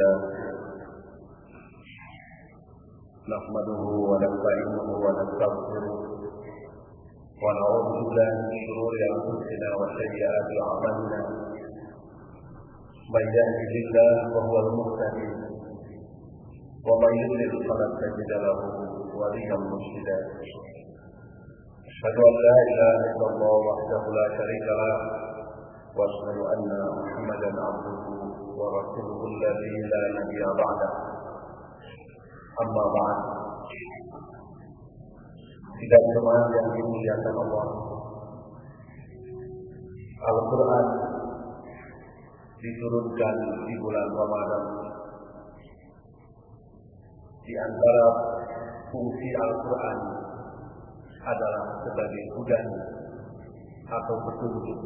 لله نحمده ونستعينه ونستغفره. ونعوذ بالله من شرور أنفسنا وسيئات أعمالنا. من يهده الله فهو المهتدي. ومن يضلل فلن تجد له وليا مرشدا. أشهد أن لا إله إلا الله وحده لا شريك له. وأشهد أن محمدا عبده ورسوله الذي لا نبي بعده اما بعد tidak jemaah yang dimuliakan Allah Al-Quran diturunkan di bulan Ramadan di antara fungsi Al-Quran adalah sebagai hudan atau petunjuk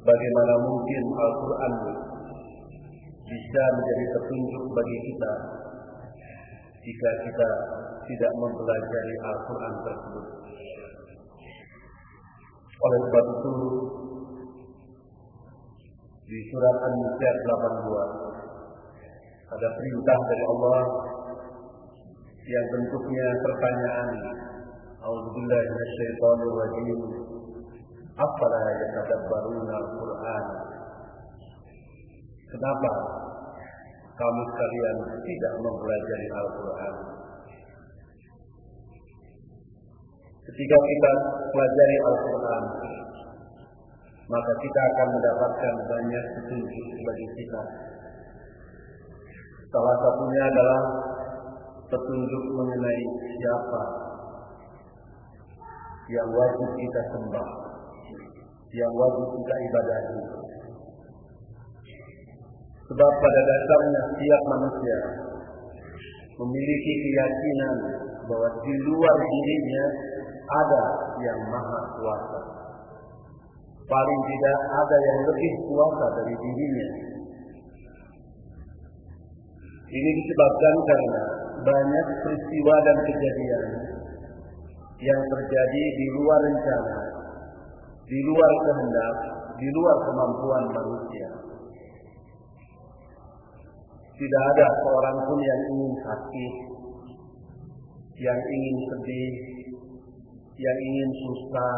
Bagaimana mungkin Al-Quran bisa menjadi petunjuk bagi kita jika kita tidak mempelajari Al-Quran tersebut. Oleh sebab itu, di surat An-Nisa 82 ada perintah dari Allah yang bentuknya pertanyaan. Rajim. Afala yatadabbaruna al-Qur'an? Kenapa kamu sekalian tidak mempelajari Al-Quran. Ketika kita pelajari Al-Quran, maka kita akan mendapatkan banyak petunjuk bagi kita. Salah satunya adalah petunjuk mengenai siapa yang wajib kita sembah, yang wajib kita ibadahi, Sebab pada dasarnya setiap manusia memiliki keyakinan bahwa di luar dirinya ada yang maha kuasa. Paling tidak ada yang lebih kuasa dari dirinya. Ini disebabkan karena banyak peristiwa dan kejadian yang terjadi di luar rencana, di luar kehendak, di luar kemampuan manusia. Tidak ada seorang pun yang ingin sakit, yang ingin sedih, yang ingin susah,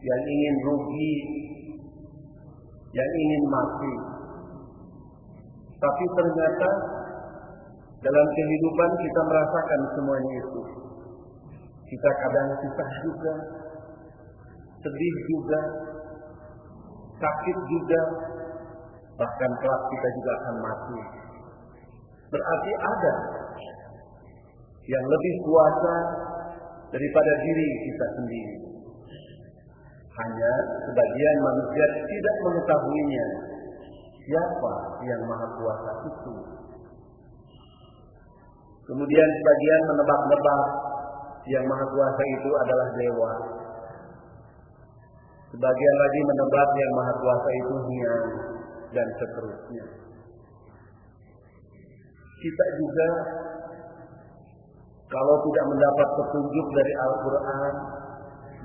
yang ingin rugi, yang ingin mati. Tapi ternyata dalam kehidupan kita merasakan semuanya itu. Kita kadang susah juga, sedih juga, sakit juga, bahkan kelak kita juga akan mati. Berarti ada yang lebih kuasa daripada diri kita sendiri. Hanya sebagian manusia tidak mengetahuinya siapa yang maha kuasa itu. Kemudian sebagian menebak-nebak yang maha kuasa itu adalah dewa. Sebagian lagi menebak yang maha kuasa itu hiang dan seterusnya. Kita juga kalau tidak mendapat petunjuk dari Al-Quran,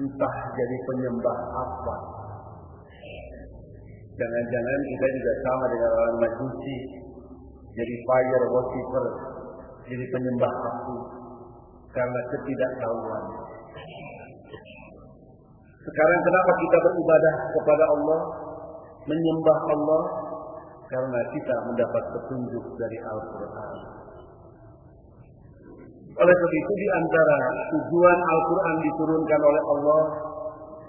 entah jadi penyembah apa. Jangan-jangan kita juga sama dengan orang majusi, jadi fire worshipper, jadi penyembah api karena ketidaktahuan. Sekarang kenapa kita beribadah kepada Allah? menyembah Allah karena kita mendapat petunjuk dari Al-Quran. Oleh sebab itu di antara tujuan Al-Quran diturunkan oleh Allah,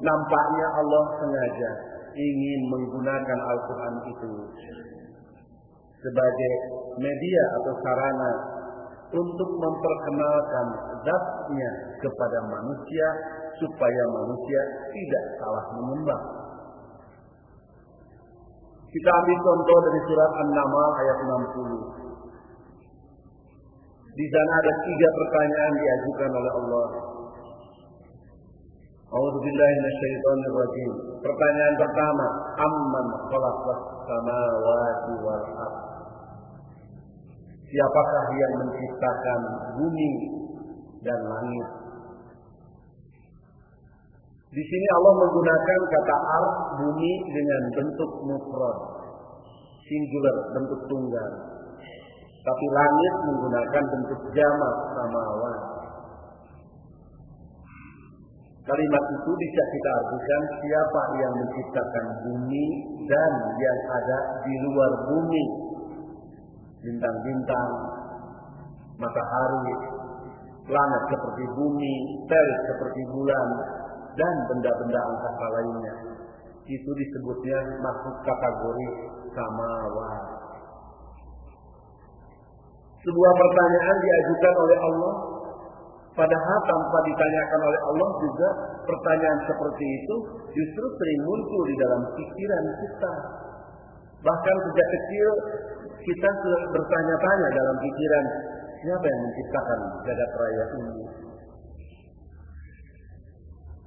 nampaknya Allah sengaja ingin menggunakan Al-Quran itu sebagai media atau sarana untuk memperkenalkan zatnya kepada manusia supaya manusia tidak salah menyembah. Kita ambil contoh dari surat An-Naml ayat 60. Di sana ada tiga pertanyaan diajukan oleh Allah. Pertanyaan pertama, amman khalaqas samawati wal? Siapakah yang menciptakan bumi dan langit? Di sini Allah menggunakan kata ar bumi dengan bentuk mufrad, singular, bentuk tunggal. Tapi langit menggunakan bentuk jamak samawan. Kalimat itu bisa kita artikan siapa yang menciptakan bumi dan yang ada di luar bumi. Bintang-bintang, matahari, planet seperti bumi, planet seperti bulan, dan benda-benda angkasa lainnya. Itu disebutnya masuk kategori samawat. Sebuah pertanyaan diajukan oleh Allah Padahal tanpa ditanyakan oleh Allah juga pertanyaan seperti itu justru sering muncul di dalam pikiran kita. Bahkan sejak kecil kita bertanya-tanya dalam pikiran siapa yang menciptakan jagat raya ini.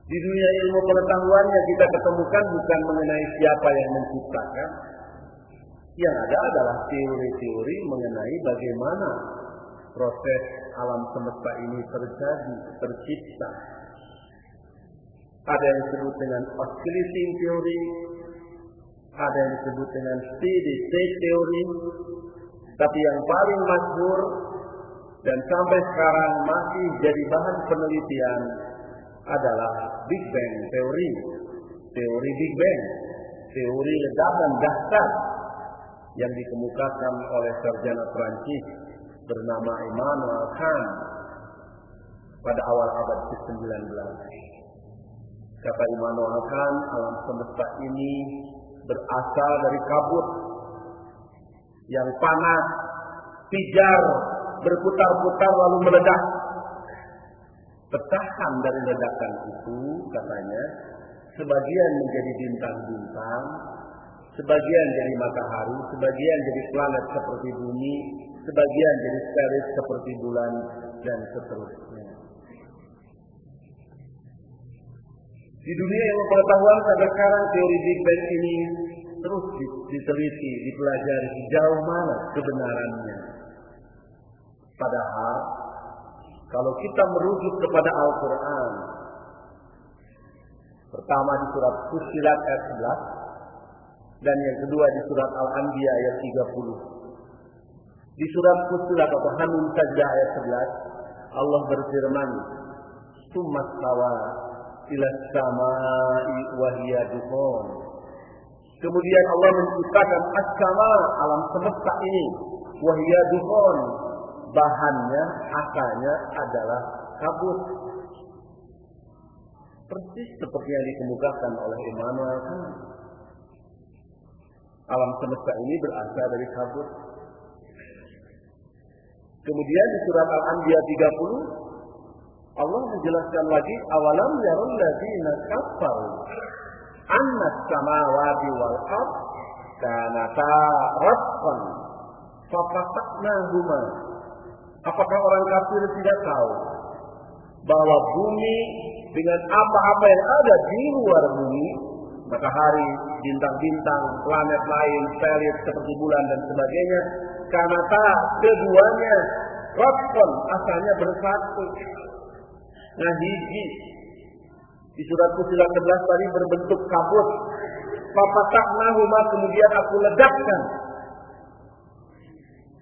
Di dunia ilmu pengetahuan yang kita ketemukan bukan mengenai siapa yang menciptakan. Yang ada adalah teori-teori mengenai bagaimana proses alam semesta ini terjadi, tercipta. Ada yang disebut dengan oscillating theory, ada yang disebut dengan steady state theory, tapi yang paling masyhur dan sampai sekarang masih jadi bahan penelitian adalah Big Bang Theory. Teori Big Bang, teori ledakan dahsyat yang dikemukakan oleh sarjana Prancis bernama Immanuel Kant pada awal abad ke-19. Kata Immanuel Kant, alam semesta ini berasal dari kabut yang panas, pijar, berputar-putar lalu meledak. Petahan dari ledakan itu katanya sebagian menjadi bintang-bintang, sebagian jadi matahari, sebagian jadi planet seperti bumi, sebagian jadi satelit seperti bulan dan seterusnya. Di dunia yang pengetahuan sampai sekarang teori Big Bang ini terus diteliti, dipelajari sejauh mana kebenarannya. Padahal kalau kita merujuk kepada Al-Quran, pertama di surat Fusilat ayat 11, dan yang kedua di surat Al-Anbiya ayat 30. Di surat Fusilat atau Hamim saja ayat 11, Allah berfirman, "Summa stawa ila samai wa hiya Kemudian Allah menciptakan as-sama alam semesta ini wa hiya Bahannya, asalnya adalah kabut. Persis seperti yang dikemukakan oleh Immanuel. Alam semesta ini berasal dari kabut. Kemudian di surat Al-Anbiya 30 Allah menjelaskan lagi awalam yarul ladzina kafaru anna samawati wal ard kanata ratqan fafataqnahuma Apakah orang kafir tidak tahu bahwa bumi dengan apa-apa yang ada di luar bumi, matahari, bintang-bintang, planet lain, satelit seperti bulan dan sebagainya, karena tak keduanya Rabbon asalnya bersatu. Nah hiji di surat Fusilat 11 tadi berbentuk kabut. Fapataknahuma kemudian aku ledakkan.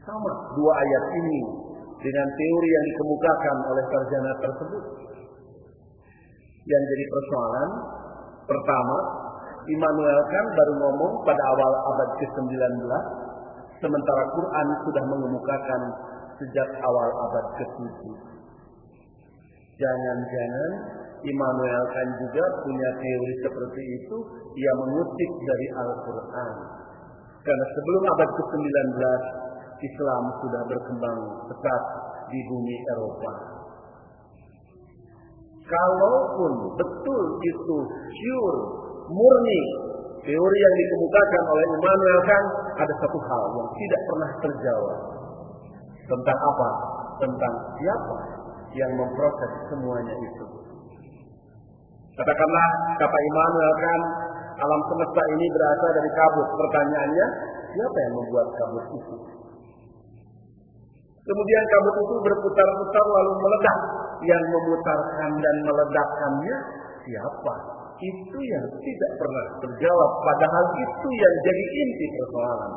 Sama dua ayat ini dengan teori yang dikemukakan oleh sarjana tersebut. Yang jadi persoalan pertama, Immanuel kan baru ngomong pada awal abad ke-19 sementara Quran sudah mengemukakan sejak awal abad ke-7. Jangan-jangan Immanuel kan juga punya teori seperti itu, ia mengutip dari Al-Quran. Karena sebelum abad ke-19, Islam sudah berkembang pesat di bumi Eropa. Kalaupun betul itu sure, murni teori yang dikemukakan oleh Immanuel kan ada satu hal yang tidak pernah terjawab. Tentang apa? Tentang siapa yang memproses semuanya itu. Katakanlah kata Immanuel kan alam semesta ini berasal dari kabut. Pertanyaannya, siapa yang membuat kabut itu? Kemudian kabut itu berputar-putar lalu meledak. Yang memutarkan dan meledakkannya siapa? Itu yang tidak pernah terjawab. Padahal itu yang jadi inti persoalan.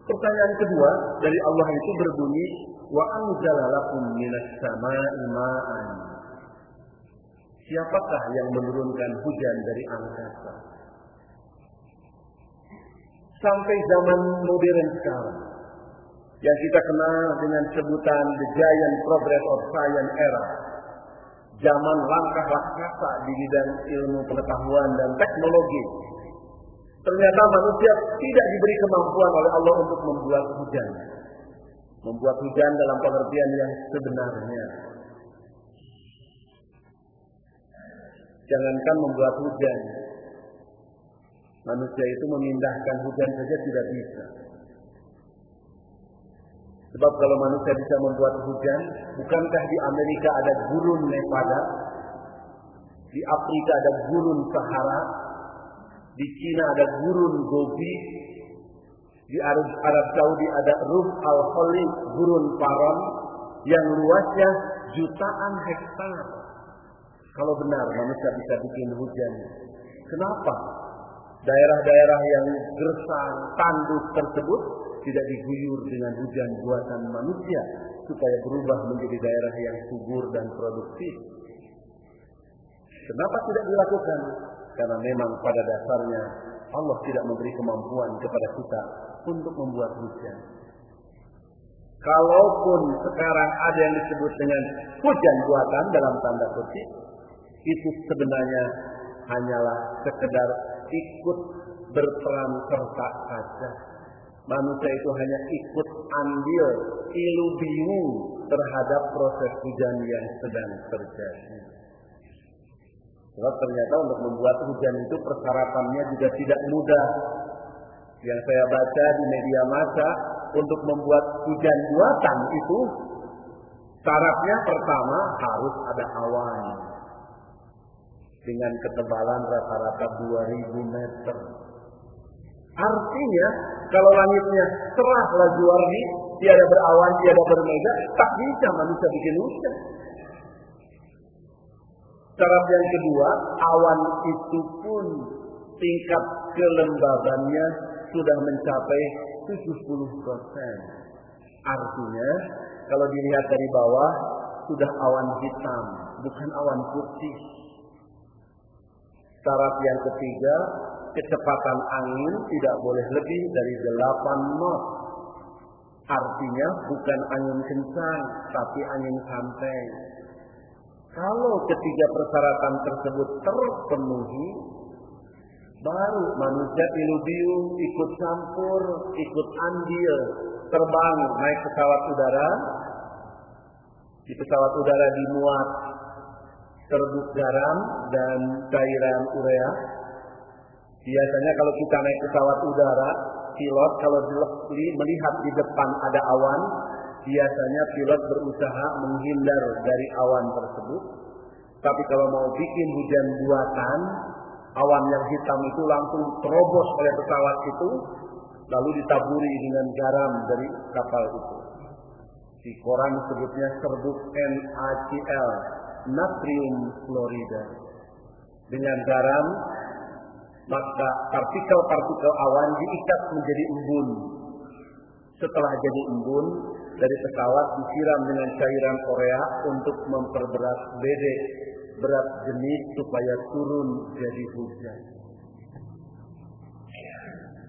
Pertanyaan kedua dari Allah itu berbunyi, Wa anzala lakum minas sama'i ma'an. Siapakah yang menurunkan hujan dari angkasa? Sampai zaman modern sekarang, yang kita kenal dengan sebutan the giant progress of science era, zaman langkah raksasa di bidang ilmu pengetahuan dan teknologi. Ternyata manusia tidak diberi kemampuan oleh Allah untuk membuat hujan. Membuat hujan dalam pengertian yang sebenarnya. Jangankan membuat hujan. Manusia itu memindahkan hujan saja tidak bisa. Sebab kalau manusia bisa membuat hujan, bukankah di Amerika ada gurun Nevada? Di Afrika ada gurun Sahara? Di Cina ada gurun Gobi? Di Arab, Saudi ada Ruf al-Khali, gurun Paran, yang luasnya jutaan hektar. Kalau benar manusia bisa bikin hujan, kenapa daerah-daerah yang gersang, tandus tersebut tidak diguyur dengan hujan buatan manusia supaya berubah menjadi daerah yang subur dan produktif. Kenapa tidak dilakukan? Karena memang pada dasarnya Allah tidak memberi kemampuan kepada kita untuk membuat hujan. Kalaupun sekarang ada yang disebut dengan hujan buatan dalam tanda kutip, itu sebenarnya hanyalah sekedar ikut berperan serta saja Manusia itu hanya ikut andil, ilu bingung terhadap proses hujan yang sedang terjadi. Sebab ternyata untuk membuat hujan itu persyaratannya juga tidak mudah. Yang saya baca di media massa untuk membuat hujan buatan itu syaratnya pertama harus ada awan dengan ketebalan rata-rata 2000 meter. Artinya kalau langitnya cerah laju warni, tiada berawan, tiada bermega, tak bisa manusia bikin hujan. Syarat yang kedua, awan itu pun tingkat kelembabannya sudah mencapai 70 persen. Artinya, kalau dilihat dari bawah, sudah awan hitam, bukan awan putih. Syarat yang ketiga, kecepatan angin tidak boleh lebih dari 8 knot. Artinya bukan angin kencang, tapi angin santai. Kalau ketiga persyaratan tersebut terpenuhi, baru manusia ilubiu ikut campur, ikut andil, terbang naik pesawat udara. Di pesawat udara dimuat serbuk garam dan cairan urea Biasanya kalau kita naik pesawat udara, pilot kalau melihat di depan ada awan, biasanya pilot berusaha menghindar dari awan tersebut. Tapi kalau mau bikin hujan buatan, awan yang hitam itu langsung terobos oleh pesawat itu, lalu ditaburi dengan garam dari kapal itu. Di koran sebutnya serbuk NaCl, natrium fluorida. Dengan garam maka partikel-partikel awan diikat menjadi embun. Setelah jadi embun, dari pesawat disiram dengan cairan korea untuk memperberat bedek berat jenis supaya turun jadi hujan.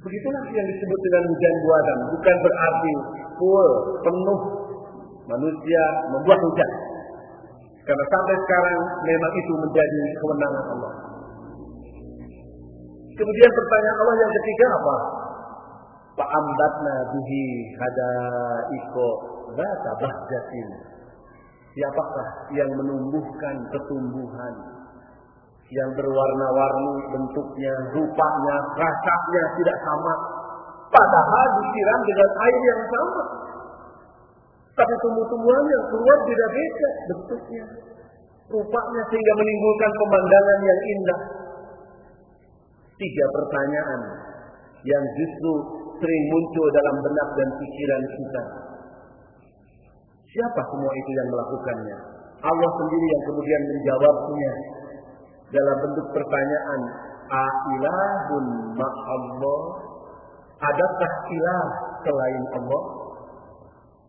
Begitulah yang disebut dengan hujan buatan. Bukan berarti full, penuh manusia membuat hujan. Karena sampai sekarang memang itu menjadi kewenangan Allah. Kemudian pertanyaan Allah yang ketiga apa? Fa'ambatna bihi hadaiko zata bahjatin. Siapakah yang menumbuhkan pertumbuhan yang berwarna-warni bentuknya, rupanya, rasanya tidak sama. Padahal disiram dengan air yang sama. Tapi tumbuh-tumbuhan yang keluar tidak beda bentuknya, rupanya sehingga menimbulkan pemandangan yang indah tiga pertanyaan yang justru sering muncul dalam benak dan pikiran kita. Siapa semua itu yang melakukannya? Allah sendiri yang kemudian menjawabnya dalam bentuk pertanyaan, Ailahun ma'allah? Adakah ilah selain Allah?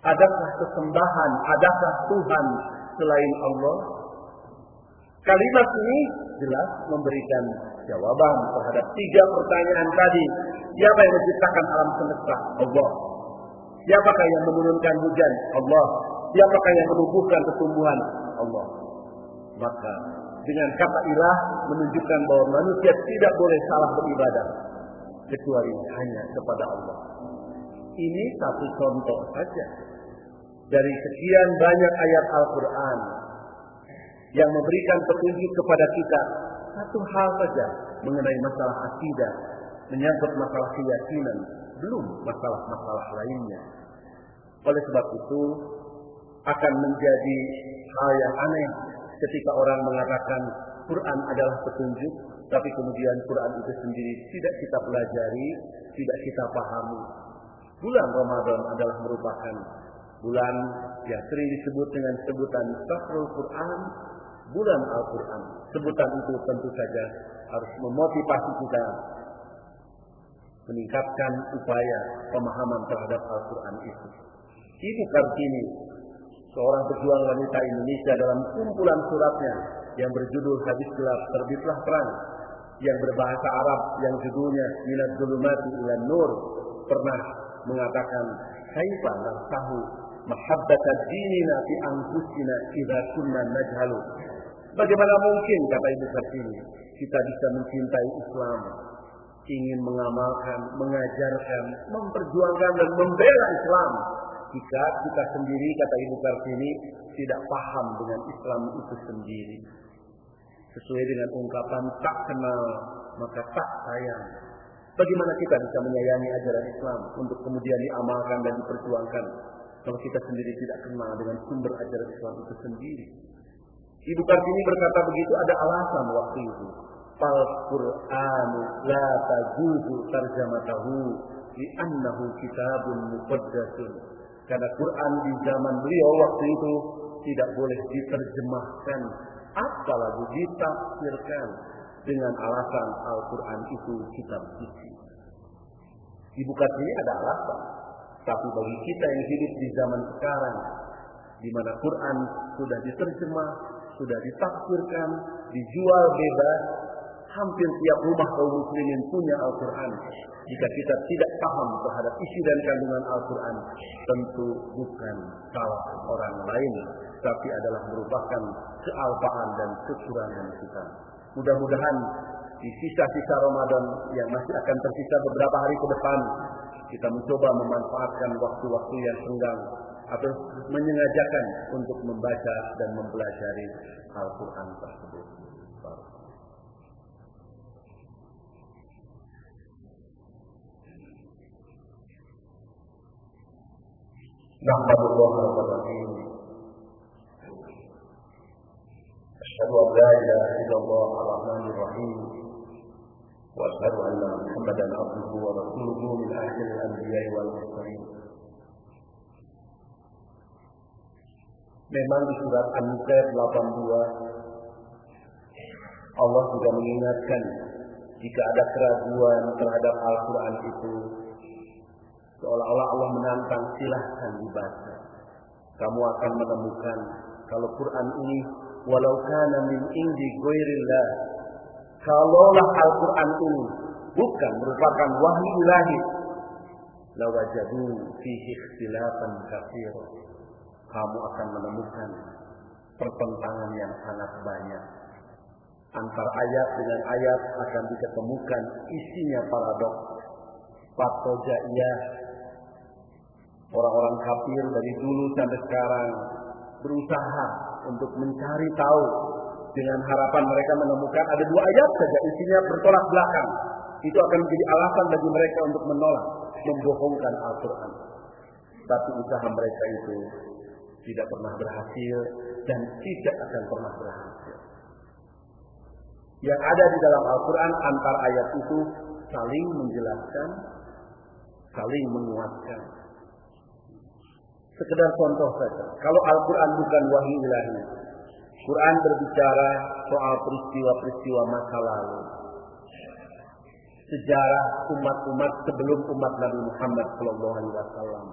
Adakah kesembahan? Adakah Tuhan selain Allah? Kalimat ini jelas memberikan jawaban terhadap tiga pertanyaan tadi. Siapa yang menciptakan alam semesta? Allah. Siapakah yang menurunkan hujan? Allah. Siapakah yang menumbuhkan pertumbuhan? Allah. Maka dengan kata ilah menunjukkan bahwa manusia tidak boleh salah beribadah kecuali hanya kepada Allah. Ini satu contoh saja dari sekian banyak ayat Al-Quran yang memberikan petunjuk kepada kita satu hal saja mengenai masalah akidah, menyangkut masalah keyakinan, belum masalah-masalah lainnya. Oleh sebab itu, akan menjadi hal yang aneh ketika orang mengatakan Quran adalah petunjuk, tapi kemudian Quran itu sendiri tidak kita pelajari, tidak kita pahami. Bulan Ramadan adalah merupakan bulan yang sering disebut dengan sebutan Syahrul Quran, bulan Al-Quran. Sebutan itu tentu saja harus memotivasi kita meningkatkan upaya pemahaman terhadap Al-Quran itu. Ibu Kartini, seorang pejuang wanita Indonesia dalam kumpulan suratnya yang berjudul Hadis Gelap Terbitlah Terang yang berbahasa Arab yang judulnya Minat Zulumati ila Nur pernah mengatakan kaifa tahu mahabbata dinina fi anfusina idza kunna najhalu Bagaimana mungkin kata Ibu Kartini kita bisa mencintai Islam, ingin mengamalkan, mengajarkan, memperjuangkan dan membela Islam jika kita sendiri kata Ibu Kartini tidak paham dengan Islam itu sendiri. Sesuai dengan ungkapan tak kenal maka tak sayang. Bagaimana kita bisa menyayangi ajaran Islam untuk kemudian diamalkan dan diperjuangkan kalau kita sendiri tidak kenal dengan sumber ajaran Islam itu sendiri? Ibu Kartini berkata begitu ada alasan waktu itu. Fal Quran la tajuzu tarjamatahu li annahu kitabun muqaddasun. Karena Quran di zaman beliau waktu itu tidak boleh diterjemahkan apalagi ditafsirkan dengan alasan Al-Quran itu kitab suci. Ibu Kartini ada alasan. Tapi bagi kita yang hidup di zaman sekarang, di mana Quran sudah diterjemah, sudah ditafsirkan, dijual bebas, hampir tiap rumah kaum muslimin punya Al-Quran. Jika kita tidak paham terhadap isi dan kandungan Al-Quran, tentu bukan salah orang lain, tapi adalah merupakan kealpaan dan kekurangan kita. Mudah-mudahan di sisa-sisa Ramadan yang masih akan tersisa beberapa hari ke depan, kita mencoba memanfaatkan waktu-waktu yang senggang atau menyengajakan untuk membaca dan mempelajari Al-Quran tersebut. نحمد الله رب العالمين أشهد أن لا إله إلا الله الرحمن الرحيم وأشهد أن محمدا عبده ورسوله من آخر الأنبياء والمرسلين Memang di surat An-Nisa 82 Allah juga mengingatkan jika ada keraguan terhadap Al-Quran itu seolah-olah Allah menantang silahkan dibaca. Kamu akan menemukan kalau Quran ini walau kana min indi ghairillah kalaulah Al-Quran ini bukan merupakan wahyu ilahi lawajadu fihi ikhtilafan katsira kamu akan menemukan pertentangan yang sangat banyak. Antar ayat dengan ayat akan diketemukan isinya paradok, patojaiyah. Orang-orang kafir dari dulu sampai sekarang berusaha untuk mencari tahu dengan harapan mereka menemukan ada dua ayat saja isinya bertolak belakang. Itu akan menjadi alasan bagi mereka untuk menolak, membohongkan Al-Quran. Tapi usaha mereka itu tidak pernah berhasil dan tidak akan pernah berhasil. Yang ada di dalam Al-Quran antar ayat itu saling menjelaskan, saling menguatkan. Sekedar contoh saja. Kalau Al-Quran bukan wahyu ilahi, Quran berbicara soal peristiwa-peristiwa masa lalu. Sejarah umat-umat sebelum umat Nabi Muhammad Shallallahu Alaihi Wasallam.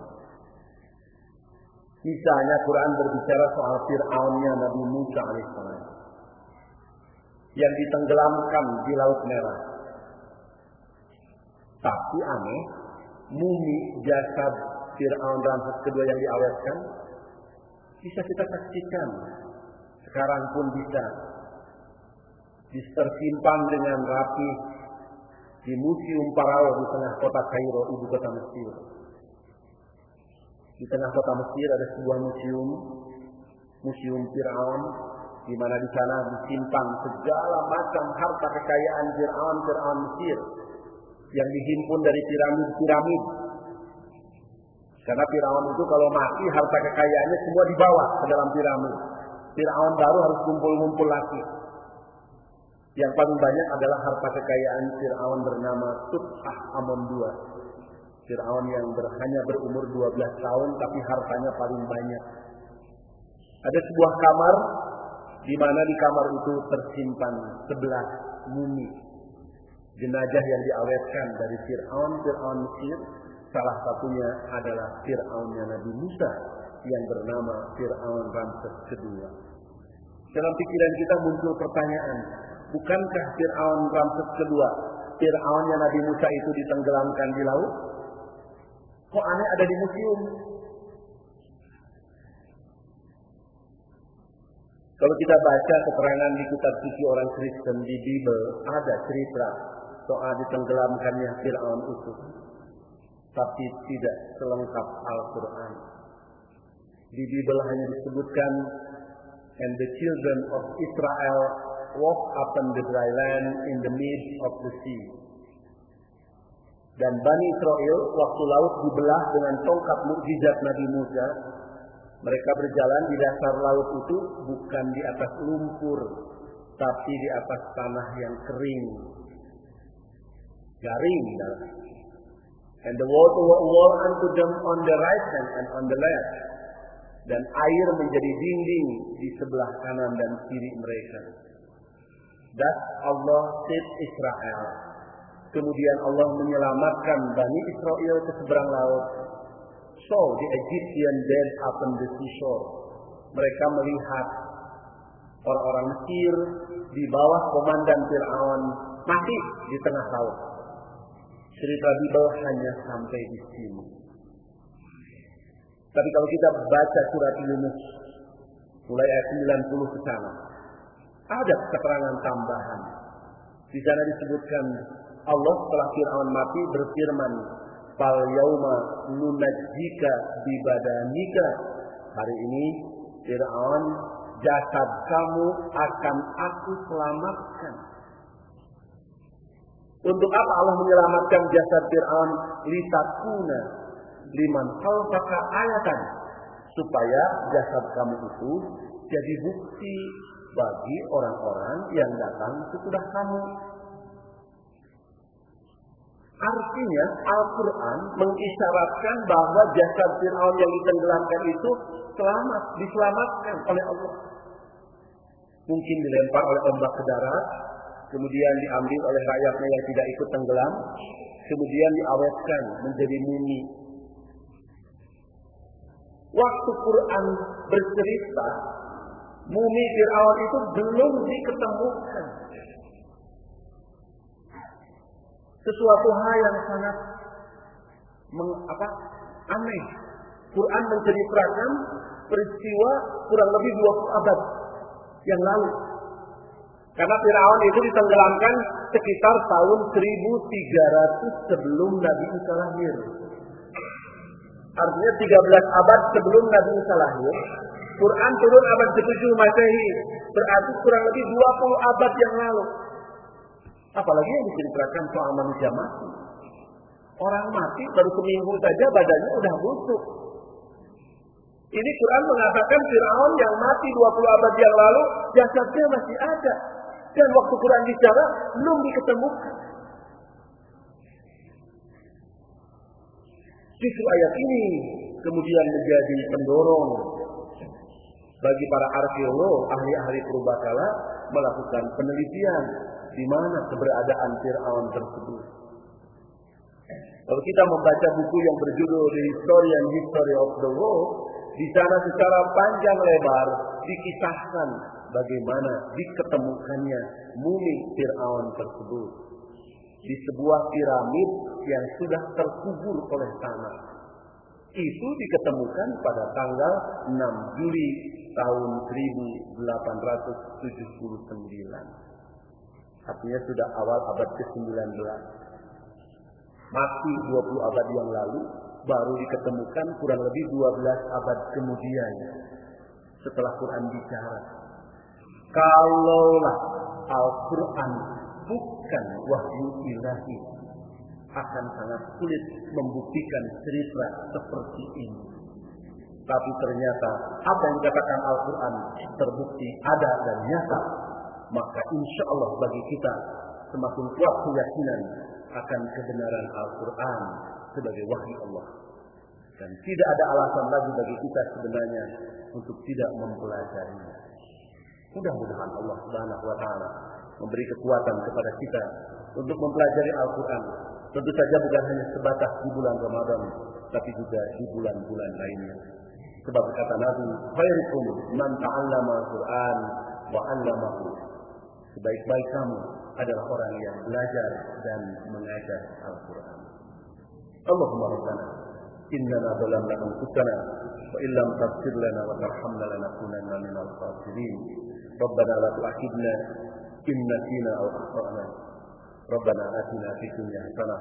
Misalnya Quran berbicara soal Fir'aunnya Nabi Musa alaihissalam yang ditenggelamkan di Laut Merah. Tapi aneh, mumi jasad Fir'aun Ramses kedua yang diawetkan bisa kita saksikan. Sekarang pun bisa tersimpan dengan rapi di Museum Parao di tengah kota Kairo, ibu kota Mesir. Di tengah kota Mesir ada sebuah museum, Museum Fir'aun, di mana di sana disimpan segala macam harta kekayaan Fir'aun, Fir'aun Mesir yang dihimpun dari piramid-piramid. Karena Fir'aun itu kalau mati harta kekayaannya semua dibawa ke dalam piramid. Fir'aun baru harus kumpul-kumpul lagi. Yang paling banyak adalah harta kekayaan Fir'aun bernama Tut'ah Amon II. Fir'aun yang ber, hanya berumur 12 tahun tapi hartanya paling banyak. Ada sebuah kamar di mana di kamar itu tersimpan sebelah mumi jenazah yang diawetkan dari Fir'aun, Fir'aun Mesir. Salah satunya adalah Fir'aunnya Nabi Musa yang bernama Fir'aun Ramses kedua. Dalam pikiran kita muncul pertanyaan, bukankah Fir'aun Ramses kedua, Fir'aunnya Nabi Musa itu ditenggelamkan di laut? Kok aneh ada di museum? Kalau kita baca keterangan di kitab suci orang Kristen di Bible, ada cerita soal ditenggelamkannya Fir'aun itu. Tapi tidak selengkap Al-Quran. Di Bible hanya disebutkan, And the children of Israel walk upon the dry land in the midst of the sea. Dan Bani Israel waktu laut dibelah dengan tongkat mukjizat Nabi Musa, mereka berjalan di dasar laut itu bukan di atas lumpur, tapi di atas tanah yang kering. Garing. And the water wall unto them on the right hand and on the left. Dan air menjadi dinding di sebelah kanan dan kiri mereka. That Allah saved Israel. Kemudian Allah menyelamatkan Bani Israel ke seberang laut saw the Egyptian dead upon the seashore. Mereka melihat orang-orang Mesir di bawah komandan Fir'aun mati di tengah laut. Cerita Bible hanya sampai di sini. Tapi kalau kita baca surat Yunus mulai ayat 90 ke sana, ada keterangan tambahan. Di sana disebutkan Allah setelah Fir'aun mati berfirman, fal yauma nunajjika bibadanika. Hari ini Fir'aun jasad kamu akan aku selamatkan. Untuk apa Allah menyelamatkan jasad Fir'aun? Litakuna liman khalfaka ayatan supaya jasad kamu itu jadi bukti bagi orang-orang yang datang sesudah kamu Artinya Al-Quran mengisyaratkan bahwa jasad Fir'aun yang ditenggelamkan itu selamat, diselamatkan oleh Allah. Mungkin dilempar oleh ombak ke darat, kemudian diambil oleh rakyatnya yang tidak ikut tenggelam, kemudian diawetkan menjadi mumi. Waktu Quran bercerita, mumi Fir'aun itu belum diketemukan. sesuatu hal yang sangat meng, apa, aneh. Quran menceritakan peristiwa kurang lebih 20 abad yang lalu. Karena Firaun itu ditenggelamkan sekitar tahun 1300 sebelum Nabi Isa lahir. Artinya 13 abad sebelum Nabi Isa lahir. Quran turun abad ke-7 Masehi. Berarti kurang lebih 20 abad yang lalu. Apalagi yang diceritakan soal manusia mati. Orang mati baru seminggu saja badannya udah busuk. Ini Quran mengatakan Fir'aun yang mati 20 abad yang lalu jasadnya masih ada. Dan waktu Quran bicara belum diketemukan. Justru ayat ini kemudian menjadi pendorong bagi para arkeolog, ahli-ahli purbakala melakukan penelitian di mana keberadaan Fir'aun tersebut. Kalau kita membaca buku yang berjudul The History and History of the World, di sana secara panjang lebar dikisahkan bagaimana diketemukannya mumi Fir'aun tersebut di sebuah piramid yang sudah terkubur oleh tanah. Itu diketemukan pada tanggal 6 Juli tahun 1879. Artinya sudah awal abad ke-19. Masih 20 abad yang lalu baru diketemukan kurang lebih 12 abad kemudian setelah Quran bicara. Kalaulah Al-Quran bukan wahyu ilahi akan sangat sulit membuktikan cerita seperti ini. Tapi ternyata apa yang dikatakan Al-Quran terbukti ada dan nyata. Maka insya Allah bagi kita semakin kuat keyakinan akan kebenaran Al-Quran sebagai wahyu Allah. Dan tidak ada alasan lagi bagi kita sebenarnya untuk tidak mempelajarinya. Mudah-mudahan Allah Subhanahu wa taala memberi kekuatan kepada kita untuk mempelajari Al-Qur'an. Tentu saja bukan hanya sebatas di bulan Ramadan, tapi juga di bulan-bulan lainnya. Sebab kata Nabi, "Khairukum man ta'allama Al-Qur'an wa 'allamahu." Sebaik-baik kamu adalah orang yang belajar dan mengajar Al-Qur'an. Allahumma rabbana innana zalamna anfusana wa illam taghfir lana wa tarhamna lanakunanna minal khasirin. Rabbana la tu'akhidna in nasina aw akhtana. ربنا آتنا في الدنيا حسنة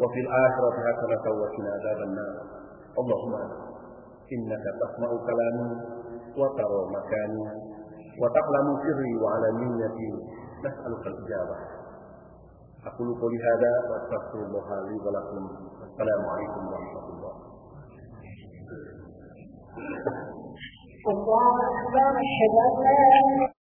وفي الآخرة حسنة وقنا عذاب النار. اللهم إنك تسمع كلامي وترى مكاني وتعلم سري وعلى نيتي. نسألك الإجابة. أقول قولي هذا وأستغفر الله لي ولكم. السلام عليكم ورحمة الله. الله أكبر.